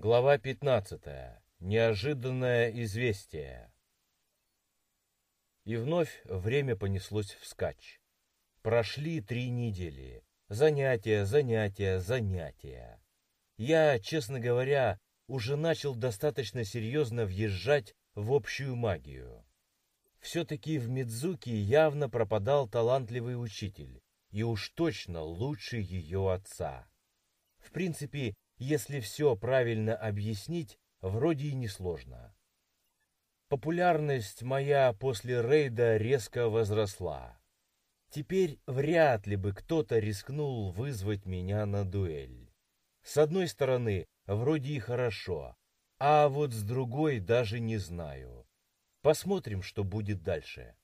Глава 15. Неожиданное известие. И вновь время понеслось вскачь. Прошли три недели. Занятия, занятия, занятия. Я, честно говоря, уже начал достаточно серьезно въезжать в общую магию. Все-таки в Мидзуки явно пропадал талантливый учитель, и уж точно лучше ее отца. В принципе, если все правильно объяснить, вроде и несложно. Популярность моя после рейда резко возросла. Теперь вряд ли бы кто-то рискнул вызвать меня на дуэль. С одной стороны, вроде и хорошо, а вот с другой даже не знаю. Посмотрим, что будет дальше.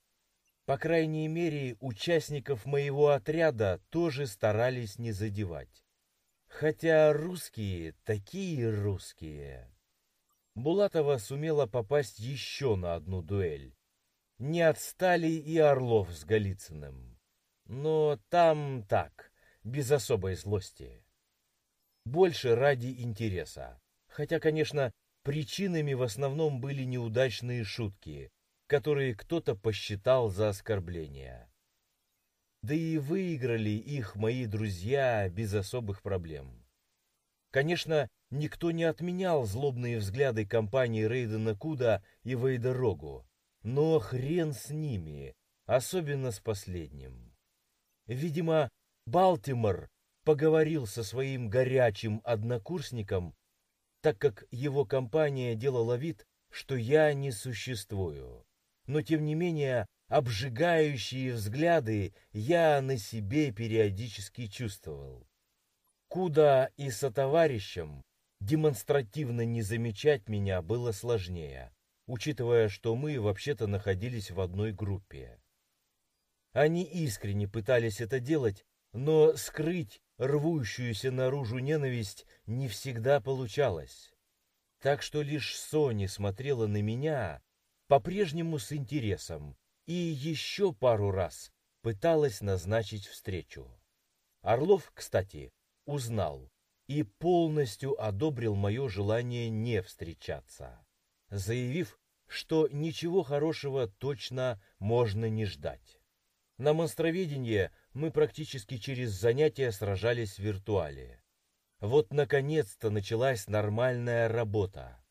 По крайней мере, участников моего отряда тоже старались не задевать. Хотя русские такие русские. Булатова сумела попасть еще на одну дуэль. Не отстали и Орлов с Голицыным. Но там так, без особой злости. Больше ради интереса. Хотя, конечно, причинами в основном были неудачные шутки, которые кто-то посчитал за оскорбления. Да и выиграли их мои друзья без особых проблем. Конечно, никто не отменял злобные взгляды компании Рейдена Куда и Вейда но хрен с ними, особенно с последним. Видимо, Балтимор поговорил со своим горячим однокурсником, так как его компания делала вид, что я не существую. Но тем не менее обжигающие взгляды я на себе периодически чувствовал. Куда и со товарищем демонстративно не замечать меня было сложнее, учитывая, что мы вообще-то находились в одной группе. Они искренне пытались это делать, но скрыть рвущуюся наружу ненависть не всегда получалось. Так что лишь Соня смотрела на меня по-прежнему с интересом, и еще пару раз пыталась назначить встречу. Орлов, кстати, узнал и полностью одобрил мое желание не встречаться, заявив, что ничего хорошего точно можно не ждать. На монстроведении мы практически через занятия сражались в виртуале. Вот наконец-то началась нормальная работа.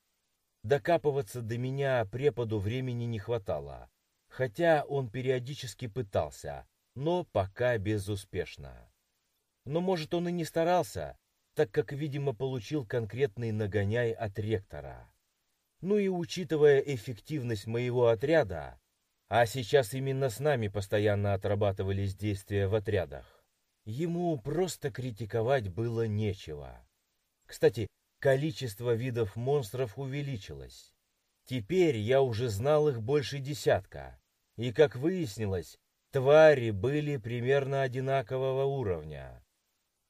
Докапываться до меня преподу времени не хватало, хотя он периодически пытался, но пока безуспешно. Но, может, он и не старался, так как, видимо, получил конкретный нагоняй от ректора. Ну и учитывая эффективность моего отряда, а сейчас именно с нами постоянно отрабатывались действия в отрядах, ему просто критиковать было нечего. Кстати, количество видов монстров увеличилось. Теперь я уже знал их больше десятка, и, как выяснилось, твари были примерно одинакового уровня.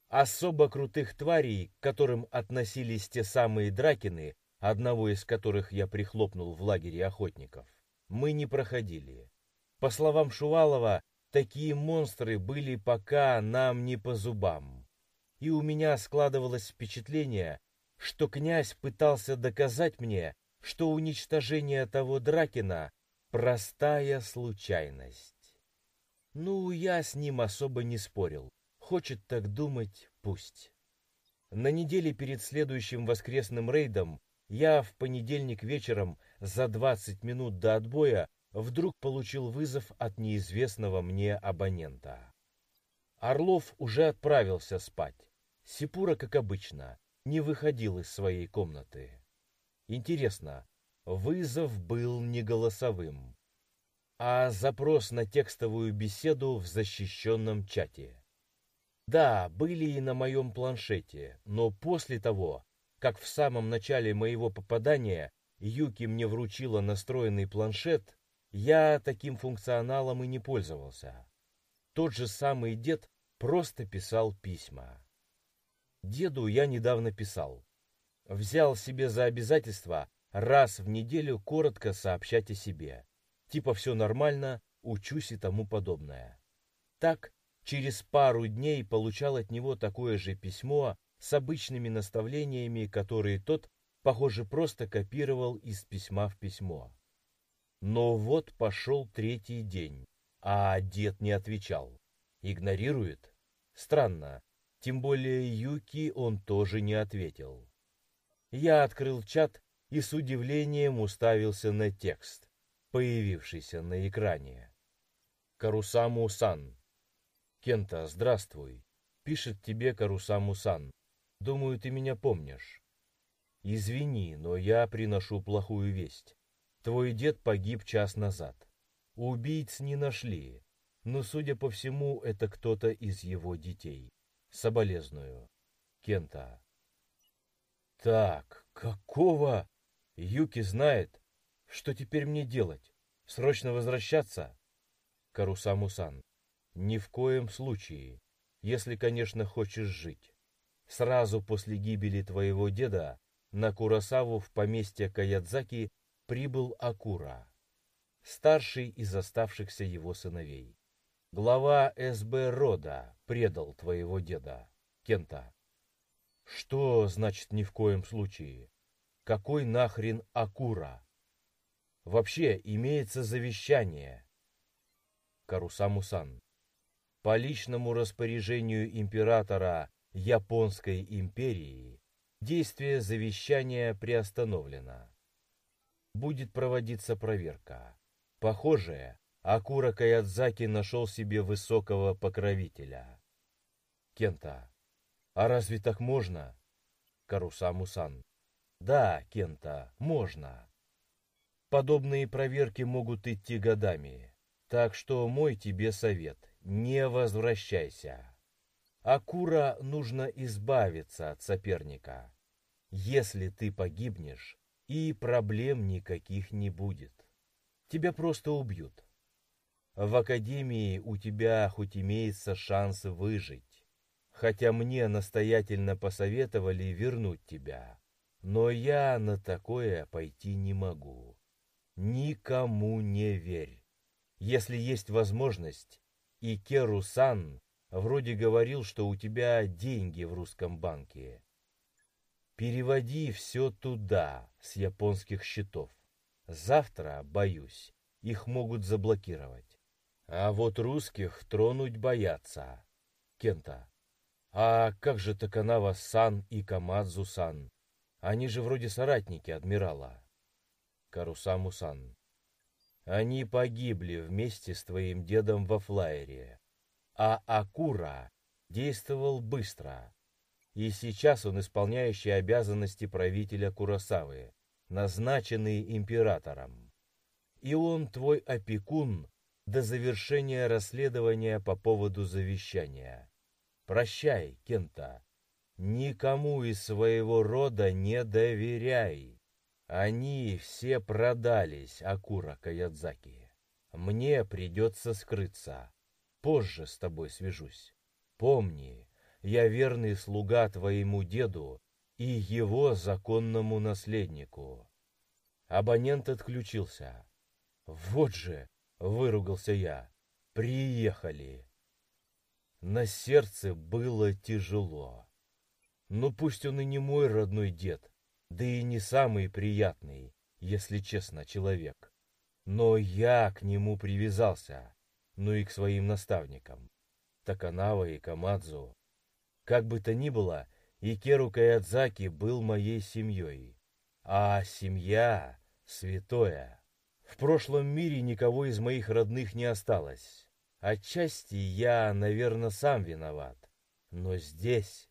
Особо крутых тварей, к которым относились те самые дракины, одного из которых я прихлопнул в лагере охотников, мы не проходили. По словам Шувалова, такие монстры были пока нам не по зубам. И у меня складывалось впечатление, что князь пытался доказать мне, что уничтожение того Дракина Простая случайность. Ну, я с ним особо не спорил. Хочет так думать, пусть. На неделе перед следующим воскресным рейдом я в понедельник вечером за 20 минут до отбоя вдруг получил вызов от неизвестного мне абонента. Орлов уже отправился спать. Сипура, как обычно, не выходил из своей комнаты. Интересно, Вызов был не голосовым, а запрос на текстовую беседу в защищенном чате. Да, были и на моем планшете, но после того, как в самом начале моего попадания Юки мне вручила настроенный планшет, я таким функционалом и не пользовался. Тот же самый дед просто писал письма. Деду я недавно писал. Взял себе за обязательство раз в неделю коротко сообщать о себе. Типа все нормально, учусь и тому подобное. Так, через пару дней получал от него такое же письмо с обычными наставлениями, которые тот Похоже, просто копировал из письма в письмо. Но вот пошел третий день, а дед не отвечал. Игнорирует? Странно. Тем более Юки он тоже не ответил. Я открыл чат и с удивлением уставился на текст, появившийся на экране. Карусаму-сан. Кента, здравствуй. Пишет тебе Карусаму-сан. Думаю, ты меня помнишь. Извини, но я приношу плохую весть. Твой дед погиб час назад. Убийц не нашли, но, судя по всему, это кто-то из его детей. Соболезную. Кента. Так, какого? Юки знает. Что теперь мне делать? Срочно возвращаться? Карусамусан. Ни в коем случае. Если, конечно, хочешь жить. Сразу после гибели твоего деда на Курасаву в поместье Каядзаки прибыл Акура, старший из оставшихся его сыновей. Глава СБ рода предал твоего деда, Кента. Что значит ни в коем случае? Какой нахрен Акура? Вообще имеется завещание. Карусамусан. По личному распоряжению императора Японской империи действие завещания приостановлено. Будет проводиться проверка. Похоже, Акура Каядзаки нашел себе высокого покровителя. Кента. А разве так можно? Карусаму-сан. Да, Кента, можно. Подобные проверки могут идти годами. Так что мой тебе совет – не возвращайся. Акура нужно избавиться от соперника. Если ты погибнешь, и проблем никаких не будет. Тебя просто убьют. В академии у тебя хоть имеется шанс выжить, хотя мне настоятельно посоветовали вернуть тебя. Но я на такое пойти не могу. Никому не верь. Если есть возможность, и Керу-сан вроде говорил, что у тебя деньги в русском банке. Переводи все туда, с японских счетов. Завтра, боюсь, их могут заблокировать. А вот русских тронуть боятся. Кента. А как же Таканава-сан и Камадзу-сан? Они же вроде соратники адмирала. Карусаму-сан. Они погибли вместе с твоим дедом во флайере. А Акура действовал быстро. И сейчас он исполняющий обязанности правителя Курасавы, назначенный императором. И он твой опекун до завершения расследования по поводу завещания. Прощай, Кента. Никому из своего рода не доверяй. Они все продались, Акура Каядзаки. Мне придется скрыться. Позже с тобой свяжусь. Помни, я верный слуга твоему деду и его законному наследнику. Абонент отключился. Вот же, Выругался я. Приехали. На сердце было тяжело. Но пусть он и не мой родной дед, да и не самый приятный, если честно, человек. Но я к нему привязался, ну и к своим наставникам. Таканава и Камадзу. Как бы то ни было, Икеру Каядзаки был моей семьей. А семья — святое. В прошлом мире никого из моих родных не осталось. Отчасти я, наверное, сам виноват. Но здесь...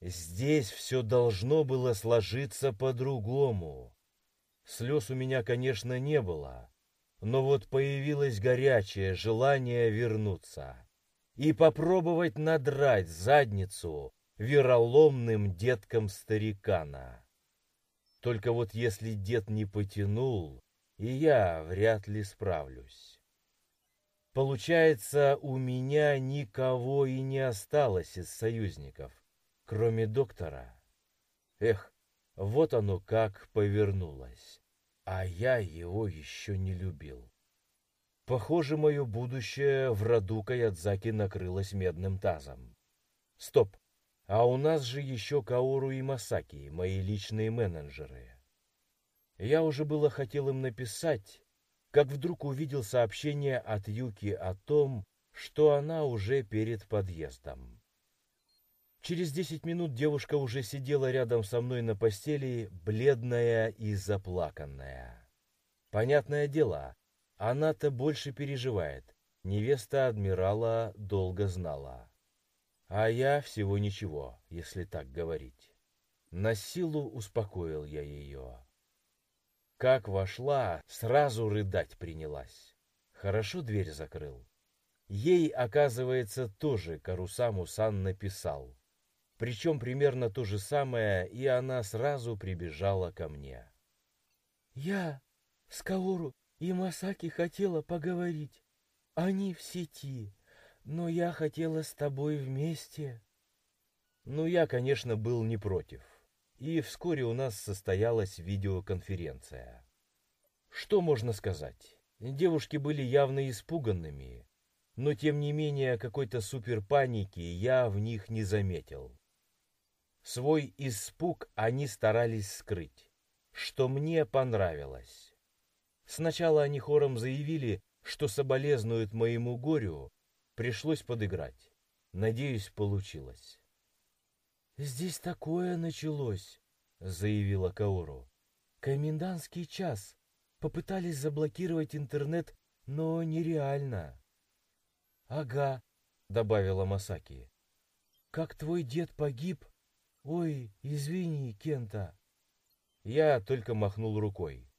Здесь все должно было сложиться по-другому. Слез у меня, конечно, не было, но вот появилось горячее желание вернуться и попробовать надрать задницу вероломным деткам старикана. Только вот если дед не потянул, и я вряд ли справлюсь. Получается, у меня никого и не осталось из союзников, кроме доктора. Эх, вот оно как повернулось, а я его еще не любил. Похоже, мое будущее в роду Каядзаки накрылось медным тазом. Стоп, А у нас же еще Каору и Масаки, мои личные менеджеры. Я уже было хотел им написать, как вдруг увидел сообщение от Юки о том, что она уже перед подъездом. Через десять минут девушка уже сидела рядом со мной на постели, бледная и заплаканная. Понятное дело, она-то больше переживает. Невеста адмирала долго знала. А я всего ничего, если так говорить. На силу успокоил я ее. Как вошла, сразу рыдать принялась. Хорошо дверь закрыл. Ей, оказывается, тоже Карусаму-сан написал. Причем примерно то же самое, и она сразу прибежала ко мне. «Я с Каору и Масаки хотела поговорить. Они в сети, но я хотела с тобой вместе». Ну, я, конечно, был не против. И вскоре у нас состоялась видеоконференция. Что можно сказать? Девушки были явно испуганными, но тем не менее какой-то суперпаники я в них не заметил. Свой испуг они старались скрыть, что мне понравилось. Сначала они хором заявили, что соболезнуют моему горю, пришлось подыграть. Надеюсь, получилось. «Здесь такое началось», — заявила Каору. «Комендантский час. Попытались заблокировать интернет, но нереально». «Ага», — добавила Масаки. «Как твой дед погиб, «Ой, извини, Кента». Я только махнул рукой.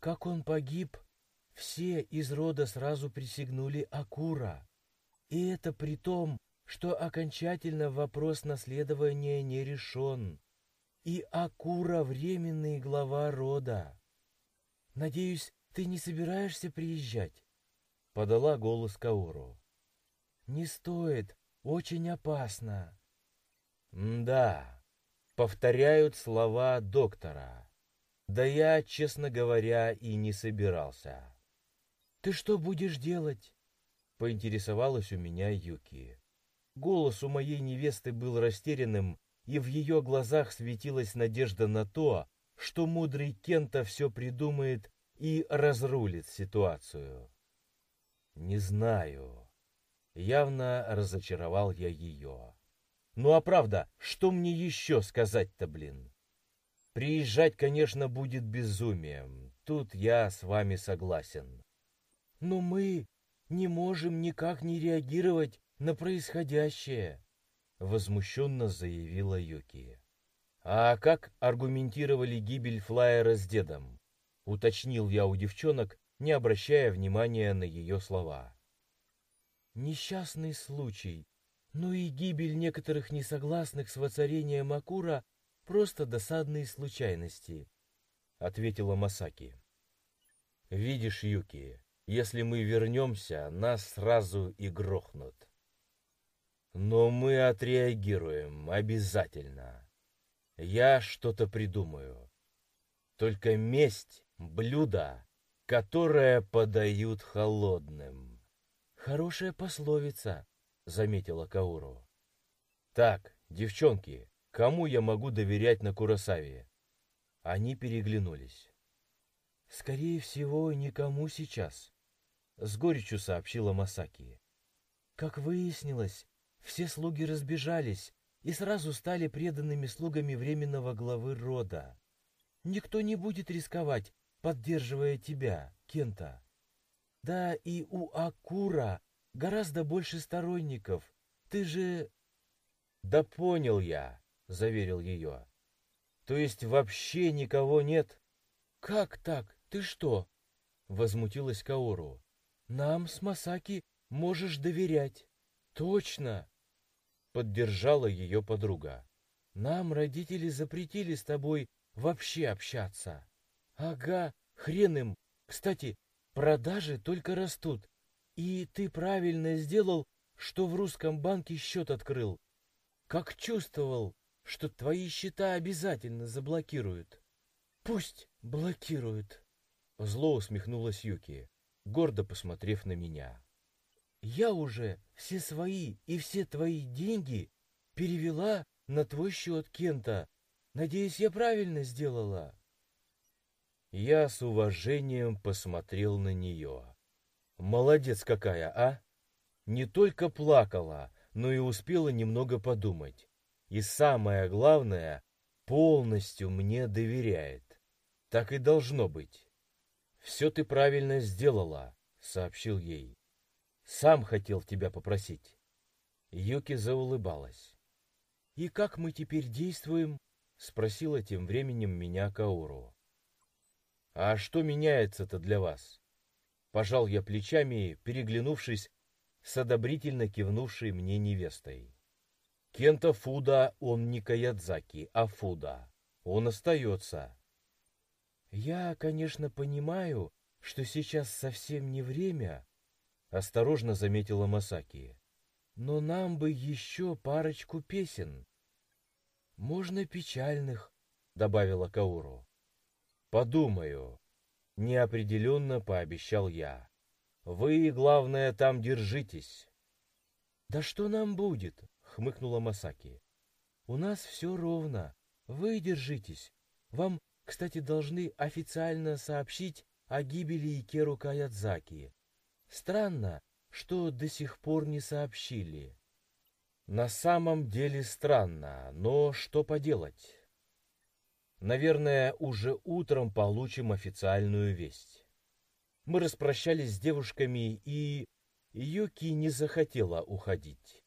«Как он погиб, все из рода сразу присягнули Акура. И это при том, что окончательно вопрос наследования не решен. И Акура — временный глава рода. Надеюсь, ты не собираешься приезжать?» Подала голос Каору. «Не стоит, очень опасно». «Да, повторяют слова доктора. Да я, честно говоря, и не собирался. «Ты что будешь делать?» — поинтересовалась у меня Юки. Голос у моей невесты был растерянным, и в ее глазах светилась надежда на то, что мудрый Кента все придумает и разрулит ситуацию. «Не знаю». Явно разочаровал я ее. Ну а правда, что мне еще сказать-то, блин? Приезжать, конечно, будет безумием. Тут я с вами согласен. Но мы не можем никак не реагировать на происходящее, возмущенно заявила Юки. А как аргументировали гибель флайера с дедом? Уточнил я у девчонок, не обращая внимания на ее слова. Несчастный случай, ну и гибель некоторых несогласных с воцарением Акура — просто досадные случайности, — ответила Масаки. Видишь, Юки, если мы вернемся, нас сразу и грохнут. Но мы отреагируем обязательно. Я что-то придумаю. Только месть — блюдо, которое подают холодным. Хорошая пословица, заметила Кауру. Так, девчонки, кому я могу доверять на Курасаве? Они переглянулись. Скорее всего, никому сейчас, с горечью сообщила Масаки. Как выяснилось, все слуги разбежались и сразу стали преданными слугами временного главы рода. Никто не будет рисковать, поддерживая тебя, Кента. Да и у Акура гораздо больше сторонников. Ты же...» «Да понял я», — заверил ее. «То есть вообще никого нет?» «Как так? Ты что?» — возмутилась Каору. «Нам с Масаки можешь доверять». «Точно!» — поддержала ее подруга. «Нам родители запретили с тобой вообще общаться». «Ага, хрен им. Кстати, продажи только растут. И ты правильно сделал, что в русском банке счет открыл. Как чувствовал, что твои счета обязательно заблокируют. Пусть блокируют. Зло усмехнулась Юки, гордо посмотрев на меня. Я уже все свои и все твои деньги перевела на твой счет, Кента. Надеюсь, я правильно сделала?» Я с уважением посмотрел на нее. Молодец какая, а? Не только плакала, но и успела немного подумать. И самое главное, полностью мне доверяет. Так и должно быть. «Все ты правильно сделала», — сообщил ей. «Сам хотел тебя попросить». Юки заулыбалась. «И как мы теперь действуем?» — спросила тем временем меня Кауру. «А что меняется-то для вас?» Пожал я плечами, переглянувшись с одобрительно кивнувшей мне невестой. Кента Фуда он не Каядзаки, а Фуда. Он остается. Я, конечно, понимаю, что сейчас совсем не время, осторожно заметила Масаки. Но нам бы еще парочку песен. Можно печальных, добавила Кауру. Подумаю, неопределенно пообещал я. Вы, главное, там держитесь. Да что нам будет? хмыкнула Масаки. У нас все ровно. Вы держитесь. Вам, кстати, должны официально сообщить о гибели Икеру Каядзаки. Странно, что до сих пор не сообщили. На самом деле странно, но что поделать? Наверное, уже утром получим официальную весть. Мы распрощались с девушками, и Юки не захотела уходить.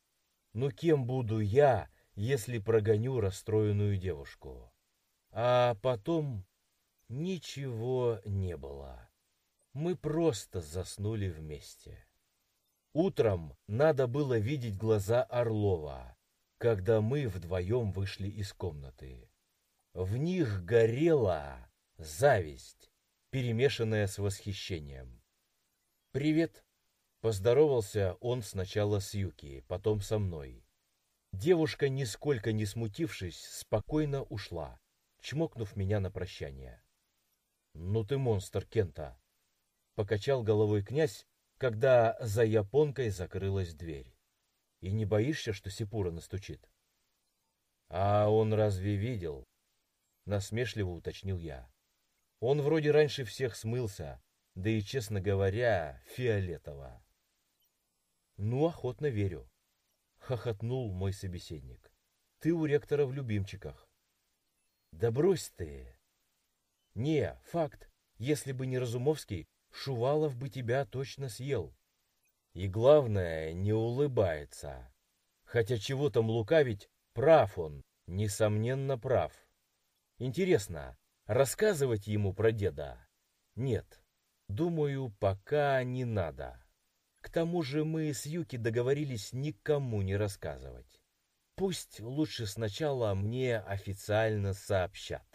Но кем буду я, если прогоню расстроенную девушку? А потом ничего не было. Мы просто заснули вместе. Утром надо было видеть глаза Орлова, когда мы вдвоем вышли из комнаты. В них горела зависть, перемешанная с восхищением. «Привет!» — поздоровался он сначала с Юки, потом со мной. Девушка, нисколько не смутившись, спокойно ушла, чмокнув меня на прощание. «Ну ты монстр, Кента!» — покачал головой князь, когда за японкой закрылась дверь. «И не боишься, что Сипура настучит?» «А он разве видел?» — насмешливо уточнил я. Он вроде раньше всех смылся, да и, честно говоря, фиолетово. Ну, охотно верю. Хохотнул мой собеседник. Ты у ректора в любимчиках. Да брось ты. Не, факт. Если бы не Разумовский, Шувалов бы тебя точно съел. И главное, не улыбается. Хотя чего там лукавить, прав он, несомненно прав. Интересно, Рассказывать ему про деда? Нет. Думаю, пока не надо. К тому же мы с Юки договорились никому не рассказывать. Пусть лучше сначала мне официально сообщат.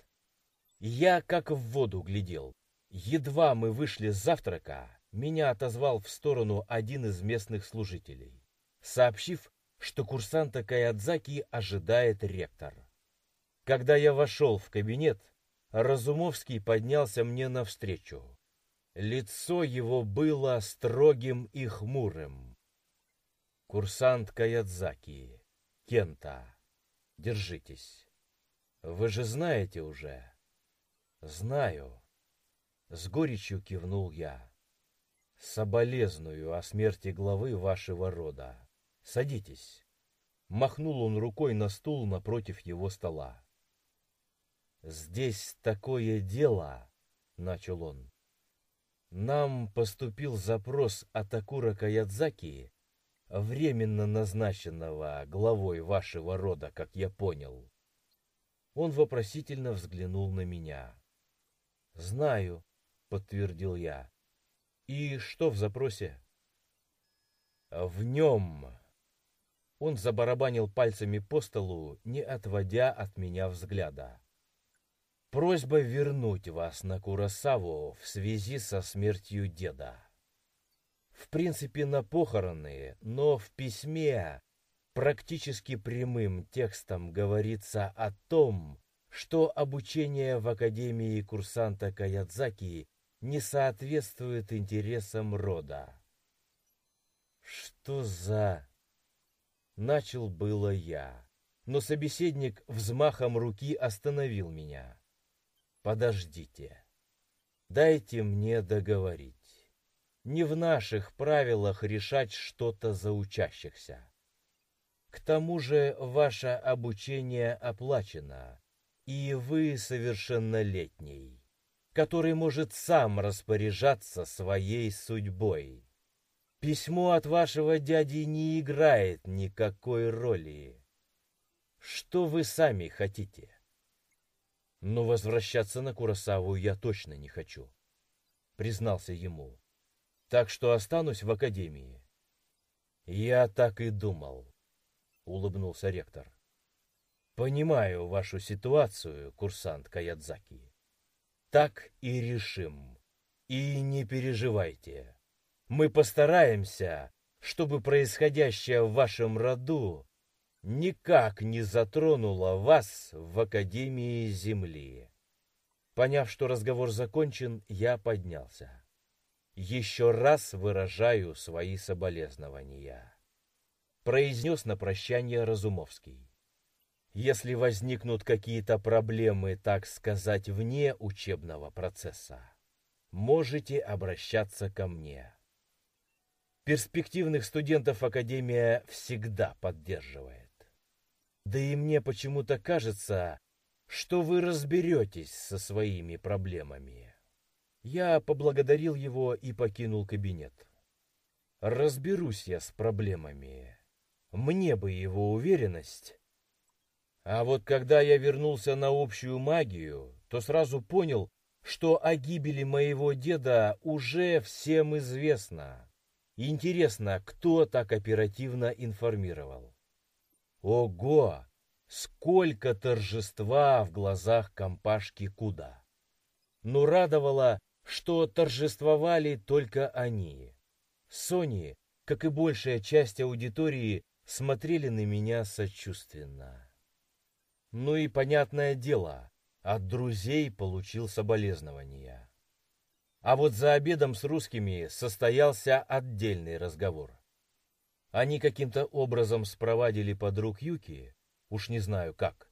Я как в воду глядел. Едва мы вышли с завтрака, меня отозвал в сторону один из местных служителей, сообщив, что курсанта Каядзаки ожидает ректор. Когда я вошел в кабинет, Разумовский поднялся мне навстречу. Лицо его было строгим и хмурым. Курсант Каядзаки, Кента, держитесь. Вы же знаете уже. Знаю. С горечью кивнул я. Соболезную о смерти главы вашего рода. Садитесь. Махнул он рукой на стул напротив его стола. «Здесь такое дело», — начал он. «Нам поступил запрос от Акура Каядзаки, временно назначенного главой вашего рода, как я понял». Он вопросительно взглянул на меня. «Знаю», — подтвердил я. «И что в запросе?» «В нем...» Он забарабанил пальцами по столу, не отводя от меня взгляда. Просьба вернуть вас на Курасаву в связи со смертью деда. В принципе, на похороны, но в письме практически прямым текстом говорится о том, что обучение в Академии курсанта Каядзаки не соответствует интересам рода. Что за... Начал было я, но собеседник взмахом руки остановил меня. Подождите. Дайте мне договорить. Не в наших правилах решать что-то за учащихся. К тому же ваше обучение оплачено, и вы совершеннолетний, который может сам распоряжаться своей судьбой. Письмо от вашего дяди не играет никакой роли. Что вы сами хотите? Но возвращаться на Куросаву я точно не хочу, признался ему. Так что останусь в академии. Я так и думал, улыбнулся ректор. Понимаю вашу ситуацию, курсант Каядзаки. Так и решим. И не переживайте. Мы постараемся, чтобы происходящее в вашем роду никак не затронула вас в Академии Земли. Поняв, что разговор закончен, я поднялся. Еще раз выражаю свои соболезнования. Произнес на прощание Разумовский. Если возникнут какие-то проблемы, так сказать, вне учебного процесса, можете обращаться ко мне. Перспективных студентов Академия всегда поддерживает. Да и мне почему-то кажется, что вы разберетесь со своими проблемами. Я поблагодарил его и покинул кабинет. Разберусь я с проблемами. Мне бы его уверенность. А вот когда я вернулся на общую магию, то сразу понял, что о гибели моего деда уже всем известно. Интересно, кто так оперативно информировал? Ого! Сколько торжества в глазах компашки Куда! Но радовало, что торжествовали только они. Сони, как и большая часть аудитории, смотрели на меня сочувственно. Ну и понятное дело, от друзей получил соболезнования. А вот за обедом с русскими состоялся отдельный разговор. Они каким-то образом спровадили подруг Юки, уж не знаю как.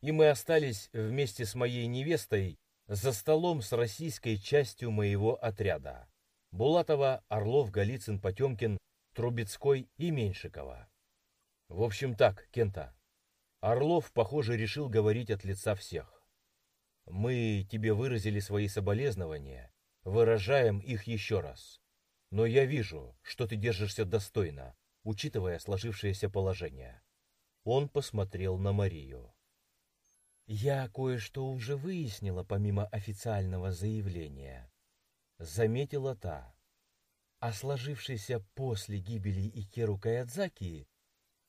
И мы остались вместе с моей невестой за столом с российской частью моего отряда. Булатова, Орлов, Голицын, Потемкин, Трубецкой и Меньшикова. В общем так, Кента. Орлов, похоже, решил говорить от лица всех. Мы тебе выразили свои соболезнования, выражаем их еще раз. Но я вижу, что ты держишься достойно, учитывая сложившееся положение. Он посмотрел на Марию. «Я кое-что уже выяснила, помимо официального заявления», — заметила та. «О сложившейся после гибели Икеру Каядзаки,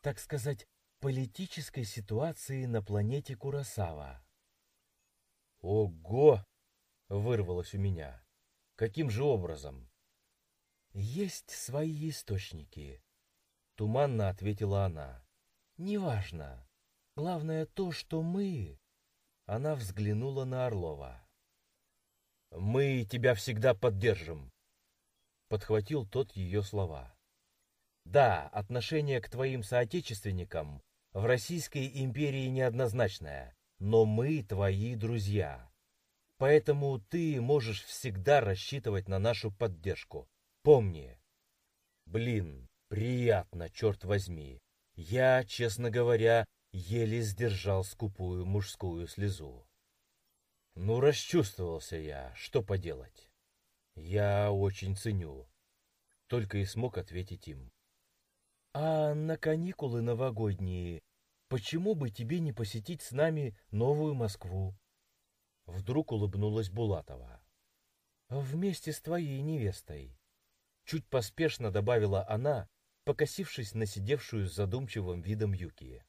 так сказать, политической ситуации на планете Курасава». «Ого!» — вырвалось у меня. «Каким же образом?» «Есть свои источники», Туманно ответила она. Неважно. Главное то, что мы... Она взглянула на Орлова. Мы тебя всегда поддержим. Подхватил тот ее слова. Да, отношение к твоим соотечественникам в Российской империи неоднозначное, но мы твои друзья. Поэтому ты можешь всегда рассчитывать на нашу поддержку. Помни. Блин, Приятно, черт возьми. Я, честно говоря, еле сдержал скупую мужскую слезу. Ну, расчувствовался я, что поделать. Я очень ценю. Только и смог ответить им. А на каникулы новогодние почему бы тебе не посетить с нами новую Москву? Вдруг улыбнулась Булатова. Вместе с твоей невестой. Чуть поспешно добавила она, покосившись на сидевшую с задумчивым видом Юки.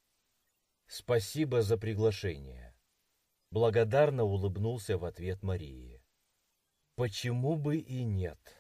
«Спасибо за приглашение», — благодарно улыбнулся в ответ Марии. «Почему бы и нет?»